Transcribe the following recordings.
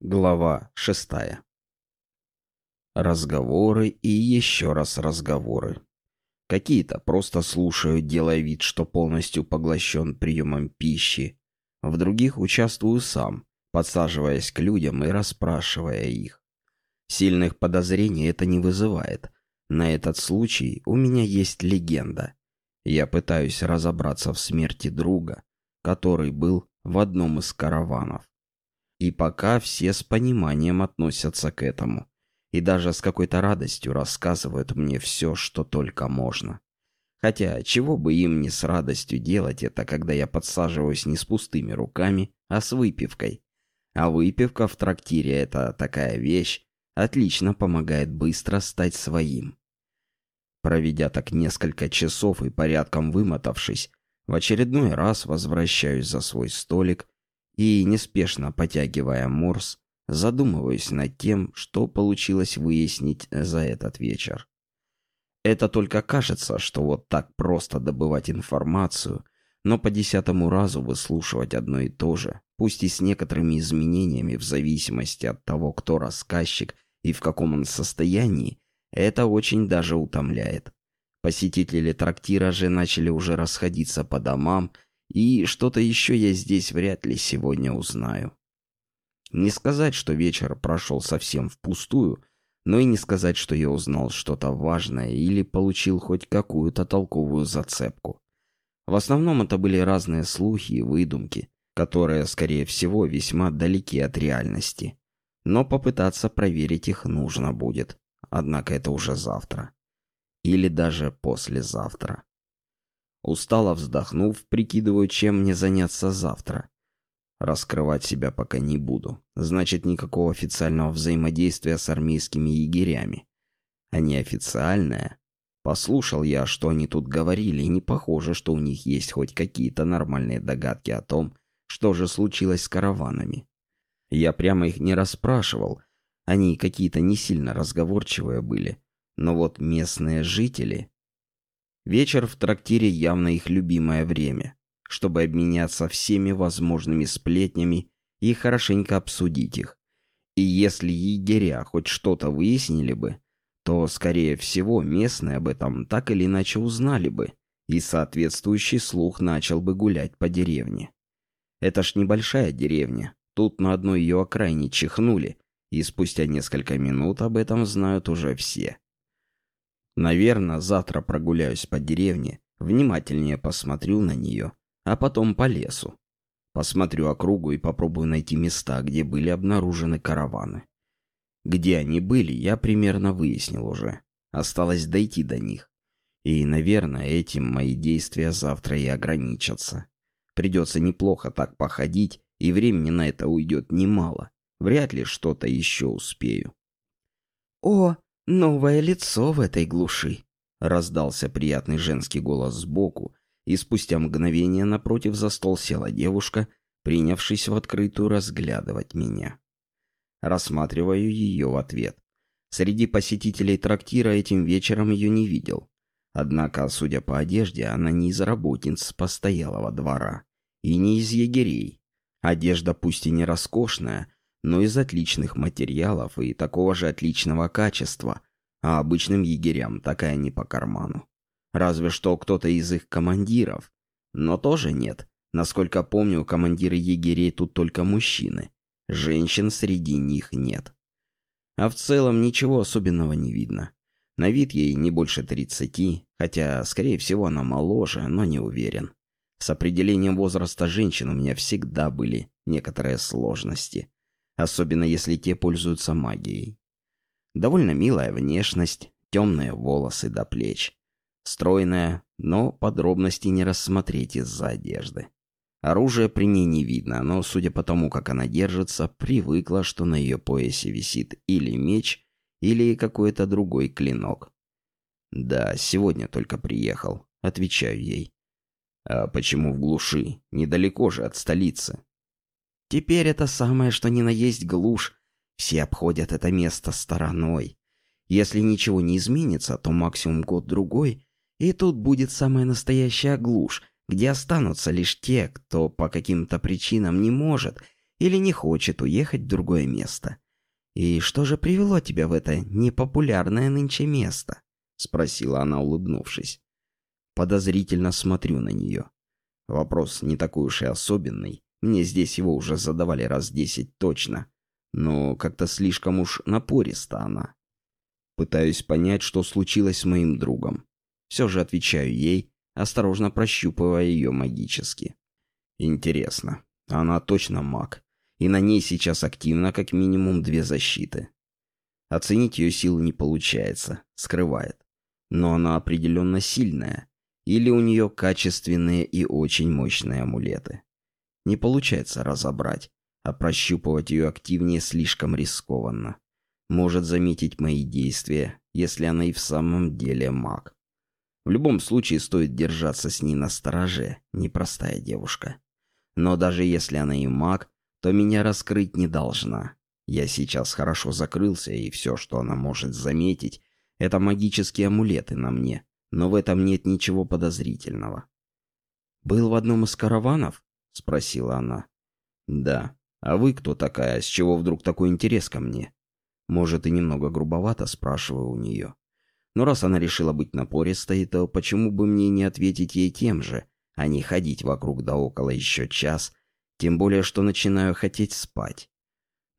Глава шестая. Разговоры и еще раз разговоры. Какие-то просто слушают, делая вид, что полностью поглощен приемом пищи. В других участвую сам, подсаживаясь к людям и расспрашивая их. Сильных подозрений это не вызывает. На этот случай у меня есть легенда. Я пытаюсь разобраться в смерти друга, который был в одном из караванов. И пока все с пониманием относятся к этому. И даже с какой-то радостью рассказывают мне все, что только можно. Хотя, чего бы им не с радостью делать это, когда я подсаживаюсь не с пустыми руками, а с выпивкой. А выпивка в трактире — это такая вещь, отлично помогает быстро стать своим. Проведя так несколько часов и порядком вымотавшись, в очередной раз возвращаюсь за свой столик и, неспешно потягивая морс, задумываюсь над тем, что получилось выяснить за этот вечер. Это только кажется, что вот так просто добывать информацию, но по десятому разу выслушивать одно и то же, пусть и с некоторыми изменениями в зависимости от того, кто рассказчик и в каком он состоянии, это очень даже утомляет. Посетители трактира же начали уже расходиться по домам, и что-то еще я здесь вряд ли сегодня узнаю. Не сказать, что вечер прошел совсем впустую, но и не сказать, что я узнал что-то важное или получил хоть какую-то толковую зацепку. В основном это были разные слухи и выдумки, которые, скорее всего, весьма далеки от реальности. Но попытаться проверить их нужно будет. Однако это уже завтра. Или даже послезавтра. Устало вздохнув, прикидываю, чем мне заняться завтра. Раскрывать себя пока не буду. Значит, никакого официального взаимодействия с армейскими егерями. А неофициальное... Послушал я, что они тут говорили, и не похоже, что у них есть хоть какие-то нормальные догадки о том, что же случилось с караванами. Я прямо их не расспрашивал, они какие-то не сильно разговорчивые были. Но вот местные жители... Вечер в трактире явно их любимое время, чтобы обменяться всеми возможными сплетнями и хорошенько обсудить их. И если егеря хоть что-то выяснили бы, то, скорее всего, местные об этом так или иначе узнали бы, и соответствующий слух начал бы гулять по деревне. Это ж небольшая деревня, тут на одной ее окраине чихнули, и спустя несколько минут об этом знают уже все. Наверное, завтра прогуляюсь по деревне, внимательнее посмотрю на нее, а потом по лесу. Посмотрю округу и попробую найти места, где были обнаружены караваны. Где они были, я примерно выяснил уже. Осталось дойти до них. И, наверное, этим мои действия завтра и ограничатся. Придется неплохо так походить, и времени на это уйдет немало. Вряд ли что-то еще успею. «О, «Новое лицо в этой глуши», — раздался приятный женский голос сбоку, и спустя мгновение напротив за стол села девушка, принявшись в открытую разглядывать меня. Рассматриваю ее в ответ. Среди посетителей трактира этим вечером ее не видел. Однако, судя по одежде, она не из работниц постоялого двора и не из егерей. Одежда пусть и не роскошная, но из отличных материалов и такого же отличного качества, а обычным егерям такая не по карману. Разве что кто-то из их командиров. Но тоже нет. Насколько помню, командиры егерей тут только мужчины. Женщин среди них нет. А в целом ничего особенного не видно. На вид ей не больше тридцати, хотя, скорее всего, она моложе, но не уверен. С определением возраста женщин у меня всегда были некоторые сложности особенно если те пользуются магией. Довольно милая внешность, темные волосы до плеч. Стройная, но подробностей не рассмотреть из-за одежды. Оружия при ней не видно, но, судя по тому, как она держится, привыкла, что на ее поясе висит или меч, или какой-то другой клинок. «Да, сегодня только приехал», — отвечаю ей. «А почему в глуши? Недалеко же от столицы». Теперь это самое, что ни на есть глушь. Все обходят это место стороной. Если ничего не изменится, то максимум год-другой, и тут будет самая настоящая глушь, где останутся лишь те, кто по каким-то причинам не может или не хочет уехать в другое место. «И что же привело тебя в это непопулярное нынче место?» — спросила она, улыбнувшись. Подозрительно смотрю на нее. Вопрос не такой уж и особенный. Мне здесь его уже задавали раз десять точно. Но как-то слишком уж напориста она. Пытаюсь понять, что случилось с моим другом. Все же отвечаю ей, осторожно прощупывая ее магически. Интересно, она точно маг, и на ней сейчас активно как минимум две защиты. Оценить ее силу не получается, скрывает. Но она определенно сильная, или у нее качественные и очень мощные амулеты. Не получается разобрать, а прощупывать ее активнее слишком рискованно. Может заметить мои действия, если она и в самом деле маг. В любом случае стоит держаться с ней на стороже, непростая девушка. Но даже если она и маг, то меня раскрыть не должна. Я сейчас хорошо закрылся, и все, что она может заметить, это магические амулеты на мне, но в этом нет ничего подозрительного. «Был в одном из караванов?» — спросила она. «Да. А вы кто такая? С чего вдруг такой интерес ко мне?» Может, и немного грубовато спрашиваю у нее. Но раз она решила быть напористой, то почему бы мне не ответить ей тем же, а не ходить вокруг да около еще час, тем более, что начинаю хотеть спать.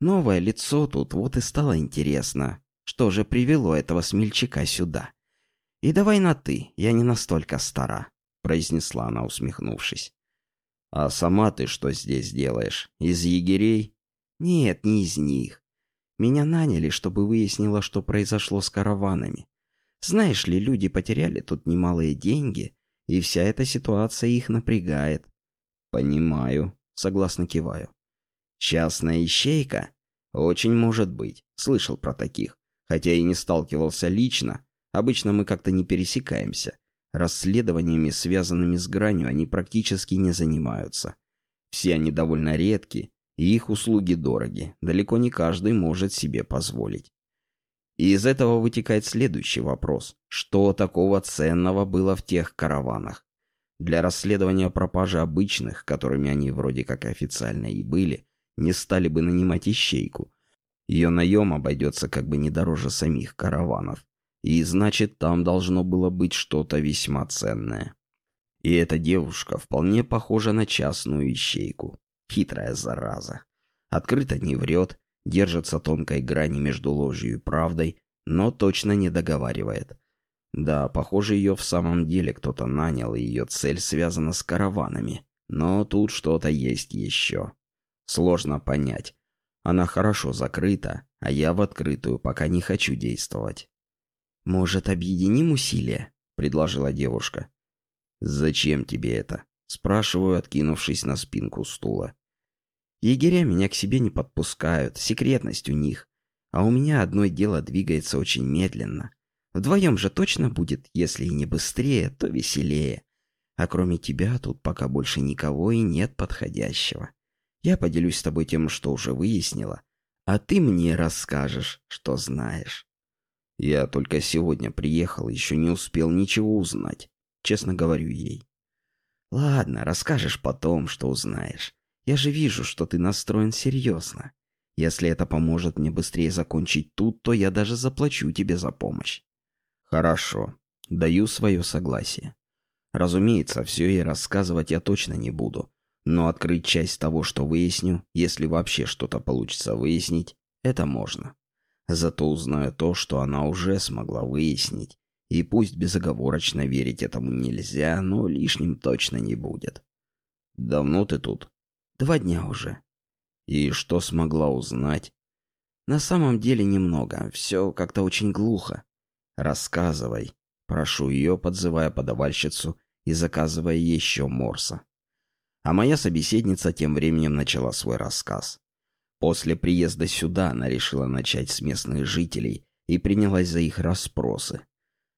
Новое лицо тут вот и стало интересно. Что же привело этого смельчака сюда? И давай на «ты», я не настолько стара, произнесла она, усмехнувшись. А сама ты что здесь делаешь? Из егерей? Нет, не из них. Меня наняли, чтобы выяснила, что произошло с караванами. Знаешь ли, люди потеряли тут немалые деньги, и вся эта ситуация их напрягает. Понимаю, согласно киваю. Частная ищейка? Очень может быть. Слышал про таких. Хотя и не сталкивался лично. Обычно мы как-то не пересекаемся. Расследованиями, связанными с гранью, они практически не занимаются. Все они довольно редки, и их услуги дороги. Далеко не каждый может себе позволить. И из этого вытекает следующий вопрос. Что такого ценного было в тех караванах? Для расследования пропажи обычных, которыми они вроде как официально и были, не стали бы нанимать ищейку. Ее наем обойдется как бы не дороже самих караванов. И значит, там должно было быть что-то весьма ценное. И эта девушка вполне похожа на частную ищейку. Хитрая зараза. Открыто не врет, держится тонкой грани между ложью и правдой, но точно не договаривает. Да, похоже, ее в самом деле кто-то нанял, и ее цель связана с караванами. Но тут что-то есть еще. Сложно понять. Она хорошо закрыта, а я в открытую пока не хочу действовать. «Может, объединим усилия?» — предложила девушка. «Зачем тебе это?» — спрашиваю, откинувшись на спинку стула. Егеря меня к себе не подпускают, секретность у них. А у меня одно дело двигается очень медленно. Вдвоем же точно будет, если и не быстрее, то веселее. А кроме тебя тут пока больше никого и нет подходящего. Я поделюсь с тобой тем, что уже выяснила, а ты мне расскажешь, что знаешь. Я только сегодня приехал, еще не успел ничего узнать. Честно говорю ей. Ладно, расскажешь потом, что узнаешь. Я же вижу, что ты настроен серьезно. Если это поможет мне быстрее закончить тут, то я даже заплачу тебе за помощь. Хорошо. Даю свое согласие. Разумеется, все ей рассказывать я точно не буду. Но открыть часть того, что выясню, если вообще что-то получится выяснить, это можно. Зато узнаю то, что она уже смогла выяснить. И пусть безоговорочно верить этому нельзя, но лишним точно не будет. Давно ты тут? Два дня уже. И что смогла узнать? На самом деле немного. Все как-то очень глухо. Рассказывай. Прошу ее, подзывая подавальщицу и заказывая еще морса. А моя собеседница тем временем начала свой рассказ. После приезда сюда она решила начать с местных жителей и принялась за их расспросы.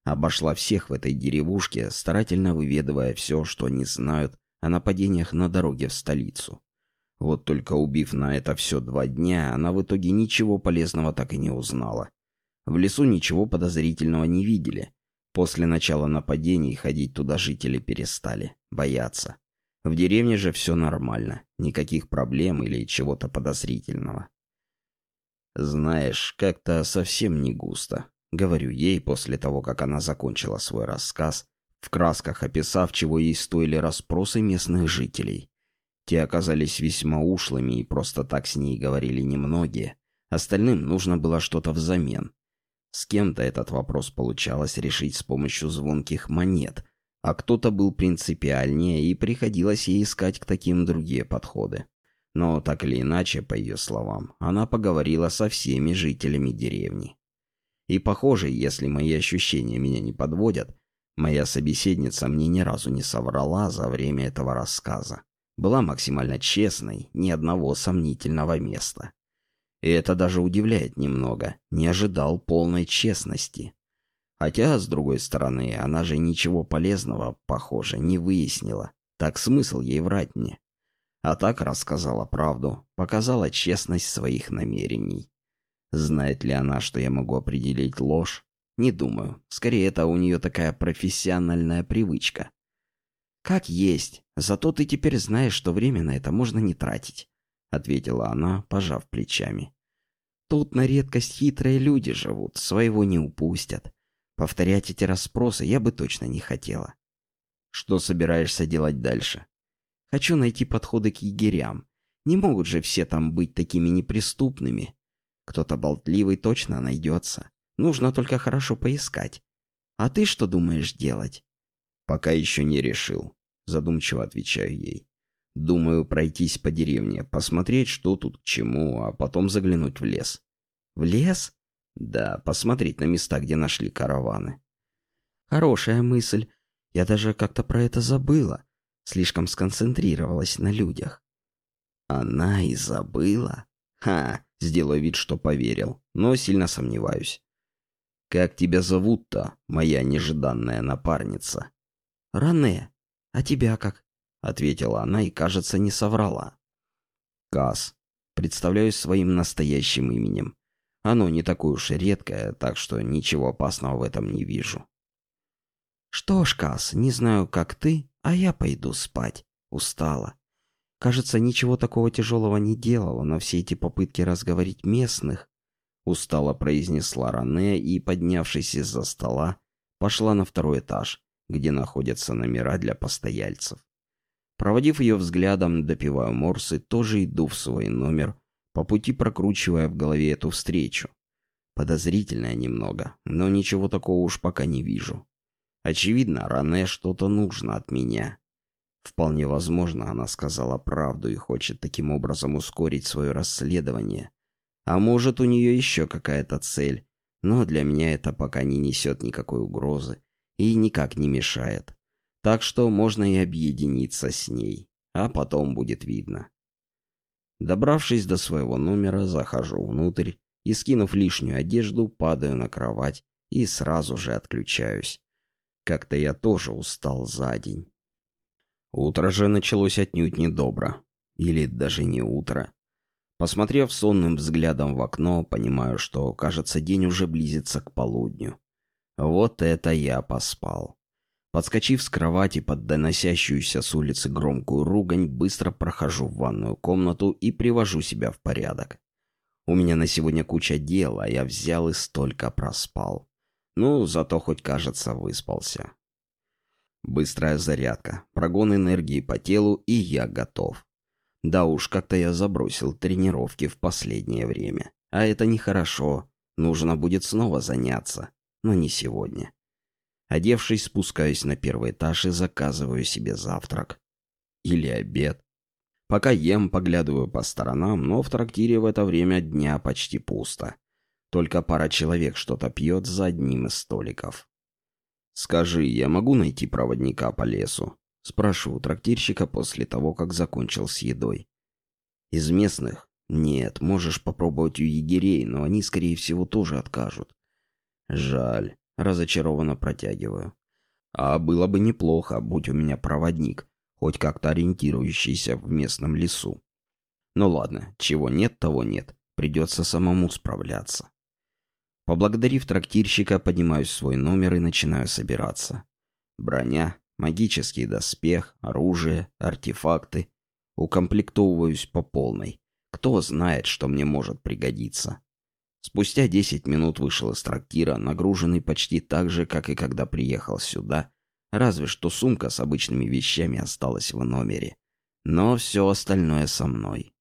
Обошла всех в этой деревушке, старательно выведывая все, что они знают о нападениях на дороге в столицу. Вот только убив на это все два дня, она в итоге ничего полезного так и не узнала. В лесу ничего подозрительного не видели. После начала нападений ходить туда жители перестали, бояться. В деревне же все нормально, никаких проблем или чего-то подозрительного. Знаешь, как-то совсем не густо. Говорю ей после того, как она закончила свой рассказ, в красках описав, чего ей стоили расспросы местных жителей. Те оказались весьма ушлыми и просто так с ней говорили немногие. Остальным нужно было что-то взамен. С кем-то этот вопрос получалось решить с помощью звонких монет, а кто-то был принципиальнее и приходилось ей искать к таким другие подходы. Но так или иначе, по ее словам, она поговорила со всеми жителями деревни. И похоже, если мои ощущения меня не подводят, моя собеседница мне ни разу не соврала за время этого рассказа. Была максимально честной, ни одного сомнительного места. И это даже удивляет немного, не ожидал полной честности. Хотя, с другой стороны, она же ничего полезного, похоже, не выяснила. Так смысл ей врать мне. А так рассказала правду, показала честность своих намерений. Знает ли она, что я могу определить ложь? Не думаю. Скорее, это у нее такая профессиональная привычка. «Как есть. Зато ты теперь знаешь, что время на это можно не тратить», — ответила она, пожав плечами. «Тут на редкость хитрые люди живут, своего не упустят. Повторять эти расспросы я бы точно не хотела». «Что собираешься делать дальше?» «Хочу найти подходы к егерям. Не могут же все там быть такими неприступными. Кто-то болтливый точно найдется. Нужно только хорошо поискать. А ты что думаешь делать? Пока еще не решил. Задумчиво отвечаю ей. Думаю пройтись по деревне, посмотреть, что тут к чему, а потом заглянуть в лес. В лес? Да, посмотреть на места, где нашли караваны. Хорошая мысль. Я даже как-то про это забыла. Слишком сконцентрировалась на людях. Она и забыла? Ха, сделаю вид, что поверил, но сильно сомневаюсь. «Как тебя зовут-то, моя нежданная напарница?» «Ране. А тебя как?» — ответила она и, кажется, не соврала. «Кас. Представляюсь своим настоящим именем. Оно не такое уж и редкое, так что ничего опасного в этом не вижу». «Что ж, Кас, не знаю, как ты, а я пойду спать. Устала. Кажется, ничего такого тяжелого не делала, но все эти попытки разговорить местных... Устало произнесла Ране и, поднявшись из-за стола, пошла на второй этаж, где находятся номера для постояльцев. Проводив ее взглядом, допиваю морсы, тоже иду в свой номер, по пути прокручивая в голове эту встречу. Подозрительная немного, но ничего такого уж пока не вижу. Очевидно, Ране что-то нужно от меня. Вполне возможно, она сказала правду и хочет таким образом ускорить свое расследование. А может, у нее еще какая-то цель, но для меня это пока не несет никакой угрозы и никак не мешает. Так что можно и объединиться с ней, а потом будет видно. Добравшись до своего номера, захожу внутрь и, скинув лишнюю одежду, падаю на кровать и сразу же отключаюсь. Как-то я тоже устал за день. Утро же началось отнюдь недобро. Или даже не утро. Посмотрев сонным взглядом в окно, понимаю, что, кажется, день уже близится к полудню. Вот это я поспал. Подскочив с кровати под доносящуюся с улицы громкую ругань, быстро прохожу в ванную комнату и привожу себя в порядок. У меня на сегодня куча дел, а я взял и столько проспал. Ну, зато хоть, кажется, выспался. Быстрая зарядка, прогон энергии по телу, и я готов. Да уж, как-то я забросил тренировки в последнее время. А это нехорошо. Нужно будет снова заняться. Но не сегодня. Одевшись, спускаюсь на первый этаж и заказываю себе завтрак. Или обед. Пока ем, поглядываю по сторонам, но в трактире в это время дня почти пусто. Только пара человек что-то пьет за одним из столиков. «Скажи, я могу найти проводника по лесу?» Спрашиваю трактирщика после того, как закончил с едой. «Из местных?» «Нет, можешь попробовать у егерей, но они, скорее всего, тоже откажут». «Жаль», — разочарованно протягиваю. «А было бы неплохо, будь у меня проводник, хоть как-то ориентирующийся в местном лесу. Ну ладно, чего нет, того нет, придется самому справляться». Поблагодарив трактирщика, поднимаюсь в свой номер и начинаю собираться. Броня, Магический доспех, оружие, артефакты. Укомплектовываюсь по полной. Кто знает, что мне может пригодиться. Спустя десять минут вышел из трактира, нагруженный почти так же, как и когда приехал сюда, разве что сумка с обычными вещами осталась в номере. Но все остальное со мной.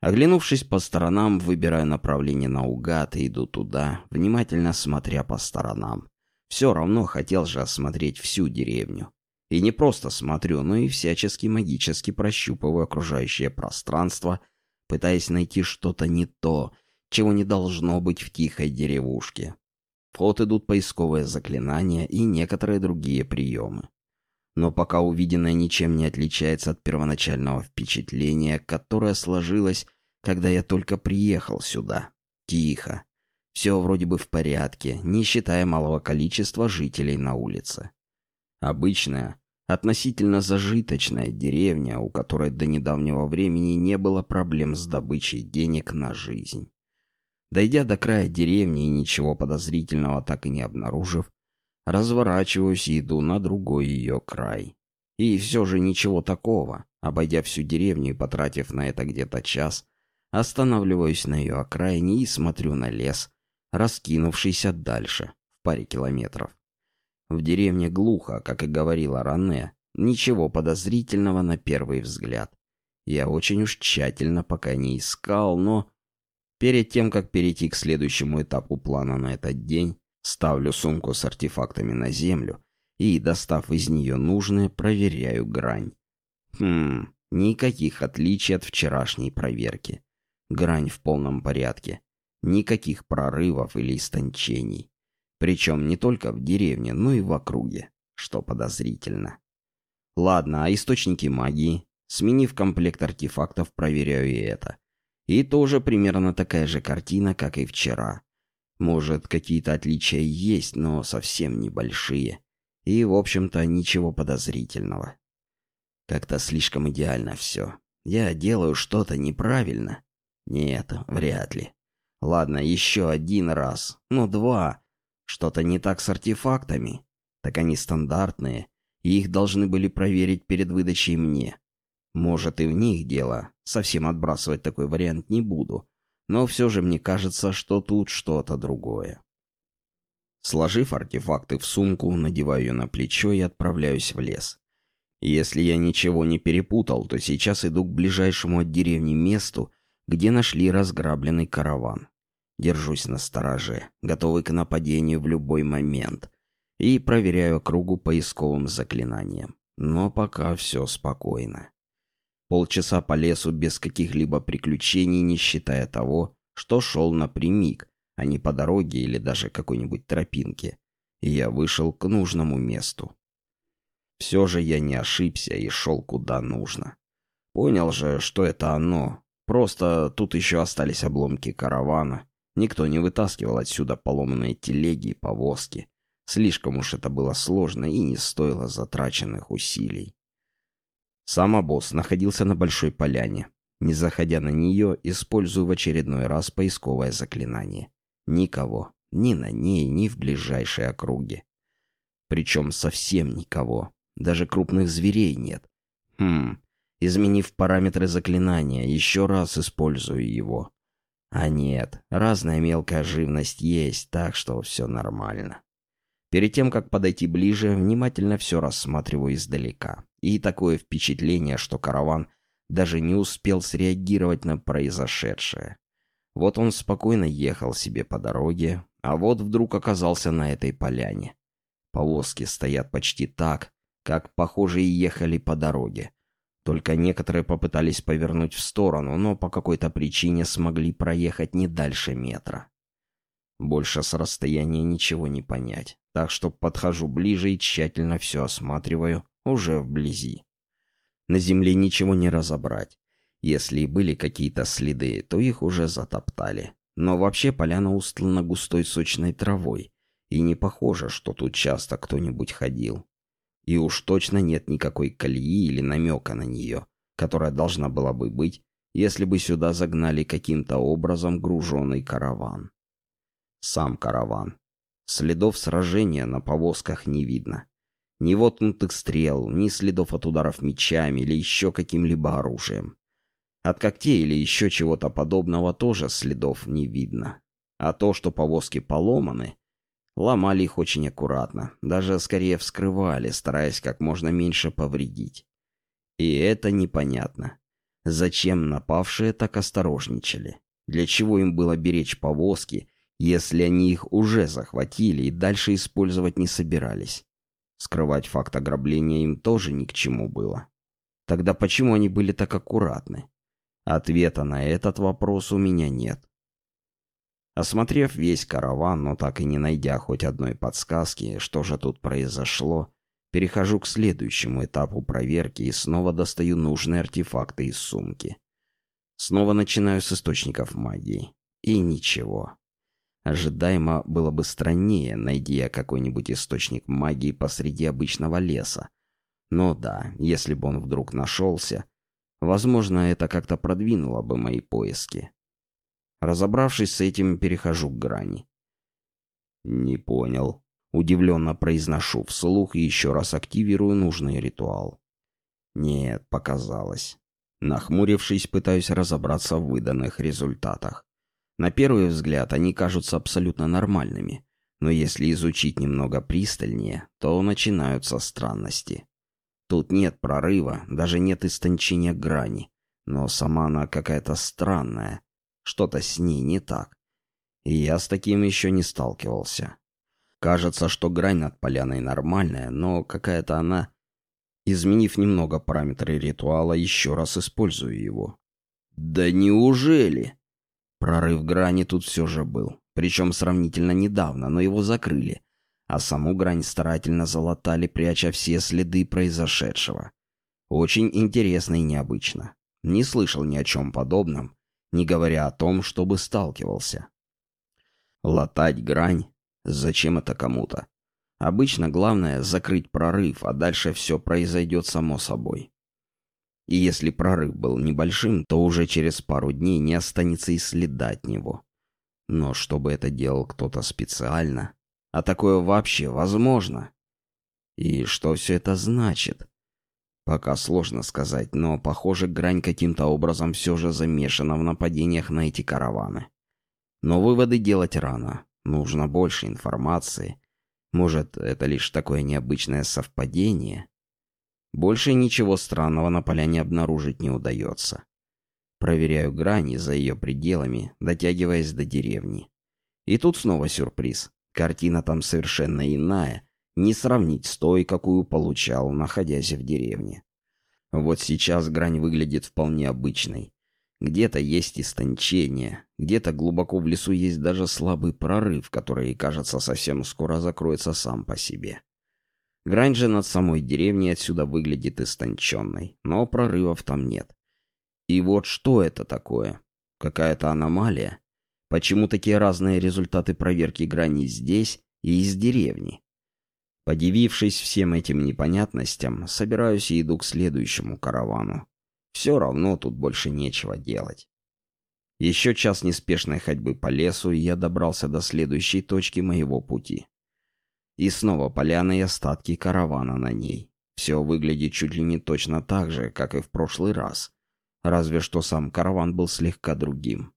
Оглянувшись по сторонам, выбираю направление наугад и иду туда, внимательно смотря по сторонам. Все равно хотел же осмотреть всю деревню. И не просто смотрю, но и всячески магически прощупываю окружающее пространство, пытаясь найти что-то не то, чего не должно быть в тихой деревушке. В ход идут поисковые заклинания и некоторые другие приемы. Но пока увиденное ничем не отличается от первоначального впечатления, которое сложилось, когда я только приехал сюда. Тихо. Все вроде бы в порядке, не считая малого количества жителей на улице. Обычная, относительно зажиточная деревня, у которой до недавнего времени не было проблем с добычей денег на жизнь. Дойдя до края деревни и ничего подозрительного так и не обнаружив, разворачиваюсь и иду на другой ее край. И все же ничего такого. Обойдя всю деревню и потратив на это где-то час, останавливаюсь на ее окраине и смотрю на лес, раскинувшийся дальше, в паре километров. В деревне глухо, как и говорила Ранне, ничего подозрительного на первый взгляд. Я очень уж тщательно пока не искал, но Перед тем, как перейти к следующему этапу плана на этот день, ставлю сумку с артефактами на землю и, достав из нее нужное, проверяю грань. Хм, никаких отличий от вчерашней проверки. Грань в полном порядке. Никаких прорывов или истончений. Причем не только в деревне, но и в округе, что подозрительно. Ладно, а источники магии? Сменив комплект артефактов, проверяю и это. И тоже примерно такая же картина, как и вчера. Может, какие-то отличия есть, но совсем небольшие. И, в общем-то, ничего подозрительного. Как-то слишком идеально все. Я делаю что-то неправильно. Нет, вряд ли. Ладно, еще один раз. Ну, два. Что-то не так с артефактами. Так они стандартные, их должны были проверить перед выдачей мне. Может, и в них дело. Совсем отбрасывать такой вариант не буду. Но все же мне кажется, что тут что-то другое. Сложив артефакты в сумку, надеваю на плечо и отправляюсь в лес. Если я ничего не перепутал, то сейчас иду к ближайшему от деревни месту, где нашли разграбленный караван. Держусь на стороже, готовый к нападению в любой момент, и проверяю округу поисковым заклинанием. Но пока все спокойно. Полчаса по лесу без каких-либо приключений, не считая того, что шел напрямик, а не по дороге или даже какой-нибудь тропинке. И я вышел к нужному месту. Все же я не ошибся и шел куда нужно. Понял же, что это оно. Просто тут еще остались обломки каравана. Никто не вытаскивал отсюда поломанные телеги и повозки. Слишком уж это было сложно и не стоило затраченных усилий. Сам обоз находился на большой поляне. Не заходя на нее, использую в очередной раз поисковое заклинание. Никого. Ни на ней, ни в ближайшей округе. Причем совсем никого. Даже крупных зверей нет. Хм. Изменив параметры заклинания, еще раз использую его. А нет, разная мелкая живность есть, так что все нормально. Перед тем, как подойти ближе, внимательно все рассматриваю издалека. И такое впечатление, что караван даже не успел среагировать на произошедшее. Вот он спокойно ехал себе по дороге, а вот вдруг оказался на этой поляне. Повозки стоят почти так, как, похоже, и ехали по дороге. Только некоторые попытались повернуть в сторону, но по какой-то причине смогли проехать не дальше метра. Больше с расстояния ничего не понять, так что подхожу ближе и тщательно все осматриваю, уже вблизи. На земле ничего не разобрать. Если и были какие-то следы, то их уже затоптали. Но вообще поляна устлана густой сочной травой, и не похоже, что тут часто кто-нибудь ходил. И уж точно нет никакой колеи или намека на нее, которая должна была бы быть, если бы сюда загнали каким-то образом груженный караван. Сам караван. Следов сражения на повозках не видно. Ни воткнутых стрел, ни следов от ударов мечами или еще каким-либо оружием. От когтей или еще чего-то подобного тоже следов не видно. А то, что повозки поломаны, ломали их очень аккуратно, даже скорее вскрывали, стараясь как можно меньше повредить. И это непонятно. Зачем напавшие так осторожничали? Для чего им было беречь повозки, если они их уже захватили и дальше использовать не собирались? Скрывать факт ограбления им тоже ни к чему было. Тогда почему они были так аккуратны? Ответа на этот вопрос у меня нет. Осмотрев весь караван, но так и не найдя хоть одной подсказки, что же тут произошло, перехожу к следующему этапу проверки и снова достаю нужные артефакты из сумки. Снова начинаю с источников магии. И ничего. Ожидаемо было бы страннее, найди какой-нибудь источник магии посреди обычного леса. Но да, если бы он вдруг нашелся, возможно, это как-то продвинуло бы мои поиски. Разобравшись с этим, перехожу к грани. «Не понял». Удивленно произношу вслух и еще раз активирую нужный ритуал. Нет, показалось. Нахмурившись, пытаюсь разобраться в выданных результатах. На первый взгляд они кажутся абсолютно нормальными, но если изучить немного пристальнее, то начинаются странности. Тут нет прорыва, даже нет истончения грани, но сама она какая-то странная. Что-то с ней не так. И я с таким еще не сталкивался. Кажется, что грань над поляной нормальная, но какая-то она... Изменив немного параметры ритуала, еще раз использую его. Да неужели? Прорыв грани тут все же был. Причем сравнительно недавно, но его закрыли. А саму грань старательно залатали, пряча все следы произошедшего. Очень интересно и необычно. Не слышал ни о чем подобном, не говоря о том, чтобы сталкивался. Латать грань? Зачем это кому-то? Обычно главное закрыть прорыв, а дальше все произойдет само собой. И если прорыв был небольшим, то уже через пару дней не останется и следа от него. Но чтобы это делал кто-то специально, а такое вообще возможно? И что все это значит? Пока сложно сказать, но, похоже, грань каким-то образом все же замешана в нападениях на эти караваны. Но выводы делать рано. Нужно больше информации. Может, это лишь такое необычное совпадение? Больше ничего странного на поляне обнаружить не удается. Проверяю грани за ее пределами, дотягиваясь до деревни. И тут снова сюрприз. Картина там совершенно иная, не сравнить с той, какую получал, находясь в деревне. Вот сейчас грань выглядит вполне обычной. Где-то есть истончение, где-то глубоко в лесу есть даже слабый прорыв, который, кажется, совсем скоро закроется сам по себе. Грань же над самой деревней отсюда выглядит истонченной, но прорывов там нет. И вот что это такое? Какая-то аномалия? Почему такие разные результаты проверки грани здесь и из деревни? Подивившись всем этим непонятностям, собираюсь и иду к следующему каравану. Все равно тут больше нечего делать. Еще час неспешной ходьбы по лесу, и я добрался до следующей точки моего пути. И снова поляна и остатки каравана на ней. Все выглядит чуть ли не точно так же, как и в прошлый раз. Разве что сам караван был слегка другим.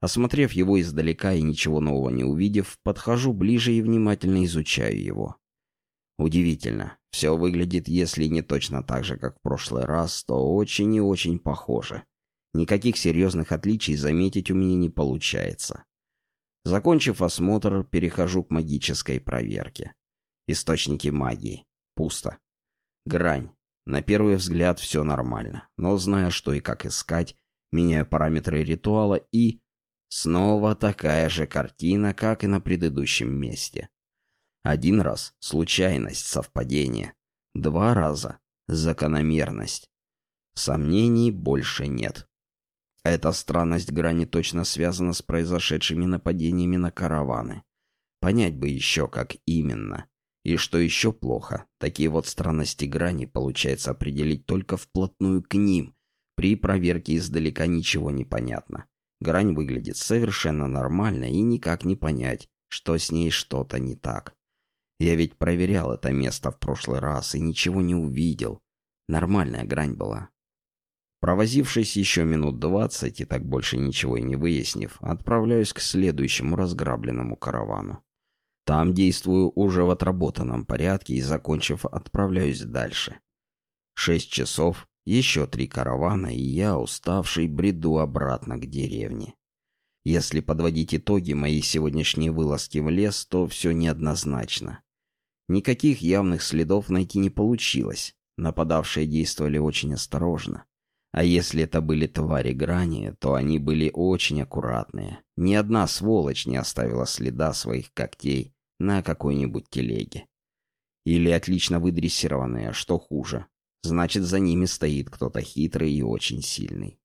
Осмотрев его издалека и ничего нового не увидев, подхожу ближе и внимательно изучаю его. Удивительно. Все выглядит, если не точно так же, как в прошлый раз, то очень и очень похоже. Никаких серьезных отличий заметить у меня не получается. Закончив осмотр, перехожу к магической проверке. Источники магии. Пусто. Грань. На первый взгляд все нормально, но зная, что и как искать, меняю параметры ритуала и... Снова такая же картина, как и на предыдущем месте. Один раз — случайность, совпадение. Два раза — закономерность. Сомнений больше нет. Эта странность грани точно связана с произошедшими нападениями на караваны. Понять бы еще, как именно. И что еще плохо, такие вот странности грани получается определить только вплотную к ним. При проверке издалека ничего не понятно. Грань выглядит совершенно нормально и никак не понять, что с ней что-то не так. Я ведь проверял это место в прошлый раз и ничего не увидел. Нормальная грань была. Провозившись еще минут двадцать и так больше ничего и не выяснив, отправляюсь к следующему разграбленному каравану. Там действую уже в отработанном порядке и, закончив, отправляюсь дальше. Шесть часов, еще три каравана, и я, уставший, бреду обратно к деревне. Если подводить итоги моей сегодняшней вылазки в лес, то все неоднозначно. Никаких явных следов найти не получилось. Нападавшие действовали очень осторожно. А если это были твари грани, то они были очень аккуратные. Ни одна сволочь не оставила следа своих когтей на какой-нибудь телеге. Или отлично выдрессированные, что хуже. Значит, за ними стоит кто-то хитрый и очень сильный.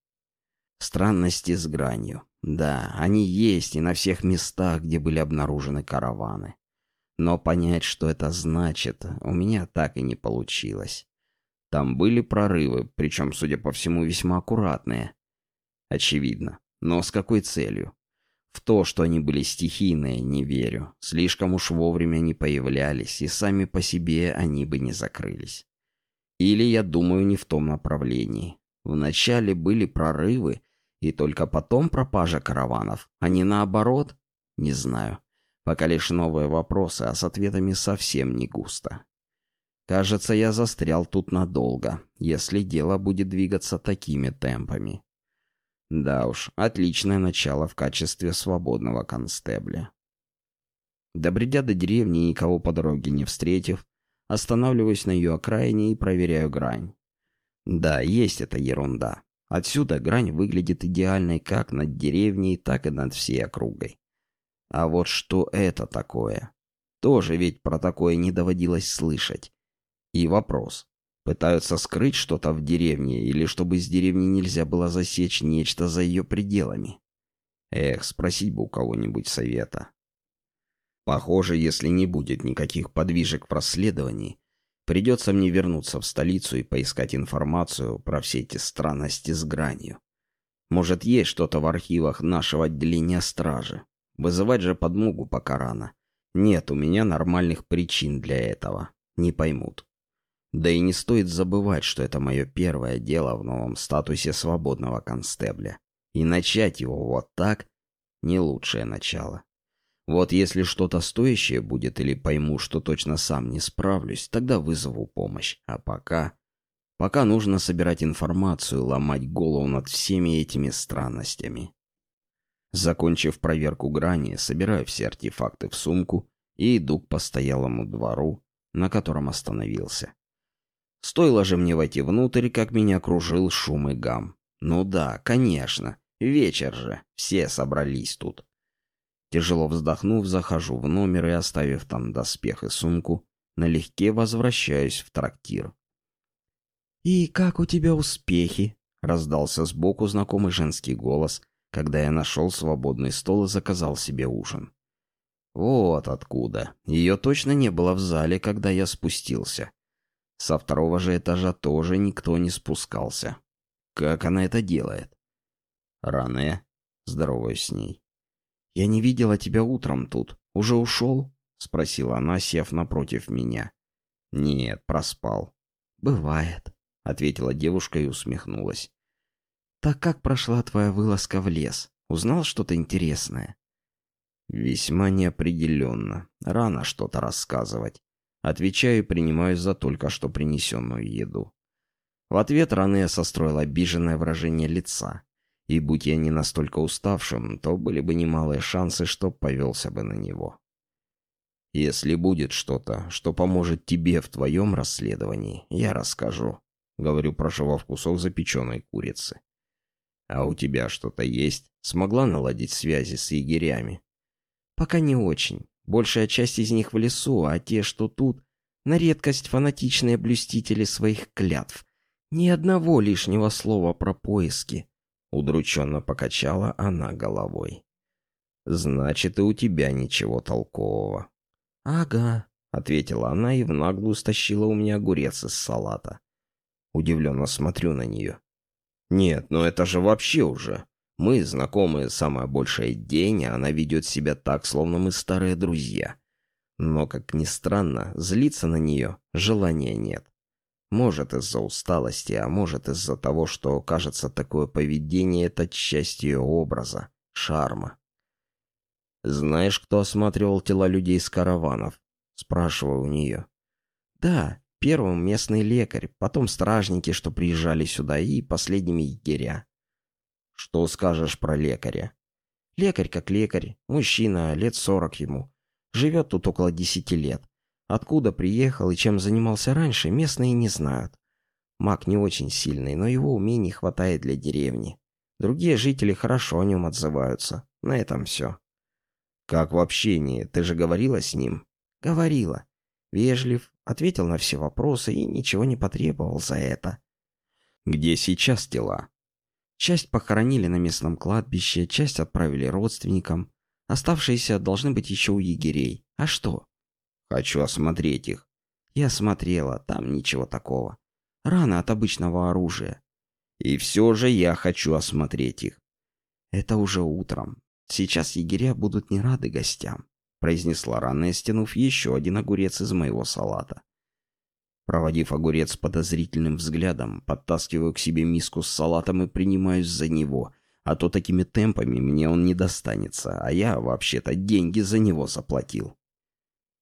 Странности с гранью. Да, они есть и на всех местах, где были обнаружены караваны. Но понять, что это значит, у меня так и не получилось. Там были прорывы, причем, судя по всему, весьма аккуратные. Очевидно. Но с какой целью? В то, что они были стихийные, не верю. Слишком уж вовремя они появлялись, и сами по себе они бы не закрылись. Или я думаю не в том направлении. Вначале были прорывы, и только потом пропажа караванов, а не наоборот? Не знаю. Пока лишь новые вопросы, а с ответами совсем не густо. Кажется, я застрял тут надолго, если дело будет двигаться такими темпами. Да уж, отличное начало в качестве свободного констебля. Добредя до деревни, никого по дороге не встретив, останавливаюсь на ее окраине и проверяю грань. Да, есть эта ерунда. Отсюда грань выглядит идеальной как над деревней, так и над всей округой. А вот что это такое? Тоже ведь про такое не доводилось слышать. И вопрос. Пытаются скрыть что-то в деревне, или чтобы из деревни нельзя было засечь нечто за ее пределами? Эх, спросить бы у кого-нибудь совета. Похоже, если не будет никаких подвижек в расследовании, придется мне вернуться в столицу и поискать информацию про все эти странности с гранью. Может, есть что-то в архивах нашего отделения стражи. Вызывать же подмогу пока рано. Нет у меня нормальных причин для этого. Не поймут. Да и не стоит забывать, что это мое первое дело в новом статусе свободного констебля. И начать его вот так — не лучшее начало. Вот если что-то стоящее будет или пойму, что точно сам не справлюсь, тогда вызову помощь. А пока... Пока нужно собирать информацию, ломать голову над всеми этими странностями. Закончив проверку грани, собираю все артефакты в сумку и иду к постоялому двору, на котором остановился. Стоило же мне войти внутрь, как меня кружил шум и гам. Ну да, конечно, вечер же, все собрались тут. Тяжело вздохнув, захожу в номер и, оставив там доспех и сумку, налегке возвращаюсь в трактир. «И как у тебя успехи?» — раздался сбоку знакомый женский голос, когда я нашел свободный стол и заказал себе ужин. Вот откуда. Ее точно не было в зале, когда я спустился. Со второго же этажа тоже никто не спускался. Как она это делает? Ране, здороваюсь с ней. «Я не видела тебя утром тут. Уже ушел?» — спросила она, сев напротив меня. «Нет, проспал». «Бывает», — ответила девушка и усмехнулась. «Так как прошла твоя вылазка в лес? Узнал что-то интересное?» «Весьма неопределенно. Рано что-то рассказывать». Отвечаю и принимаюсь за только что принесенную еду. В ответ Ране состроил обиженное выражение лица. И будь я не настолько уставшим, то были бы немалые шансы, что повелся бы на него. Если будет что-то, что поможет тебе в твоем расследовании, я расскажу. Говорю, проживав кусок запеченной курицы. А у тебя что-то есть? Смогла наладить связи с егерями? Пока не очень. Большая часть из них в лесу, а те, что тут, на редкость фанатичные блюстители своих клятв. Ни одного лишнего слова про поиски. Удрученно покачала она головой. «Значит, и у тебя ничего толкового». «Ага», — ответила она и в наглую стащила у меня огурец из салата. Удивленно смотрю на нее. «Нет, ну это же вообще уже. Мы знакомы самое большее день, а она ведет себя так, словно мы старые друзья. Но, как ни странно, злиться на нее желания нет. Может, из-за усталости, а может, из-за того, что, кажется, такое поведение — это часть ее образа, шарма. «Знаешь, кто осматривал тела людей с караванов?» — спрашиваю у нее. «Да, первым местный лекарь, потом стражники, что приезжали сюда, и последними егеря». «Что скажешь про лекаря?» «Лекарь как лекарь, мужчина, лет сорок ему. Живет тут около десяти лет. Откуда приехал и чем занимался раньше, местные не знают. Маг не очень сильный, но его умений хватает для деревни. Другие жители хорошо о нем отзываются. На этом все. «Как в общении? Ты же говорила с ним?» «Говорила. Вежлив, ответил на все вопросы и ничего не потребовал за это». «Где сейчас тела?» Часть похоронили на местном кладбище, часть отправили родственникам. Оставшиеся должны быть еще у егерей. А что? Хочу осмотреть их. Я смотрела, там ничего такого. Рано от обычного оружия. И все же я хочу осмотреть их. Это уже утром. Сейчас егеря будут не рады гостям, произнесла Ранна, стянув еще один огурец из моего салата. Проводив огурец подозрительным взглядом, подтаскиваю к себе миску с салатом и принимаюсь за него, а то такими темпами мне он не достанется, а я, вообще-то, деньги за него заплатил.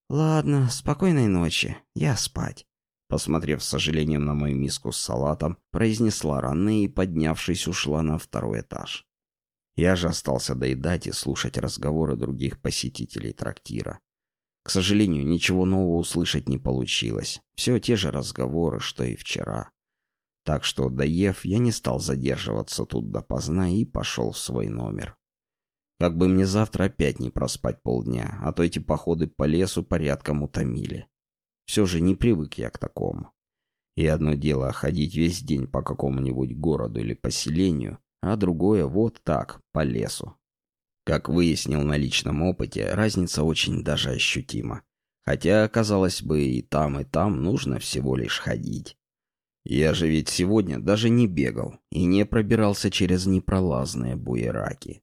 «Ладно, спокойной ночи, я спать», — посмотрев с сожалением на мою миску с салатом, произнесла Ранне и, поднявшись, ушла на второй этаж. Я же остался доедать и слушать разговоры других посетителей трактира. К сожалению, ничего нового услышать не получилось. Все те же разговоры, что и вчера. Так что, доев, я не стал задерживаться тут допоздна и пошел в свой номер. Как бы мне завтра опять не проспать полдня, а то эти походы по лесу порядком утомили. Все же не привык я к такому. И одно дело ходить весь день по какому-нибудь городу или поселению, а другое вот так, по лесу. Как выяснил на личном опыте, разница очень даже ощутима. Хотя, казалось бы, и там, и там нужно всего лишь ходить. Я же ведь сегодня даже не бегал и не пробирался через непролазные буераки.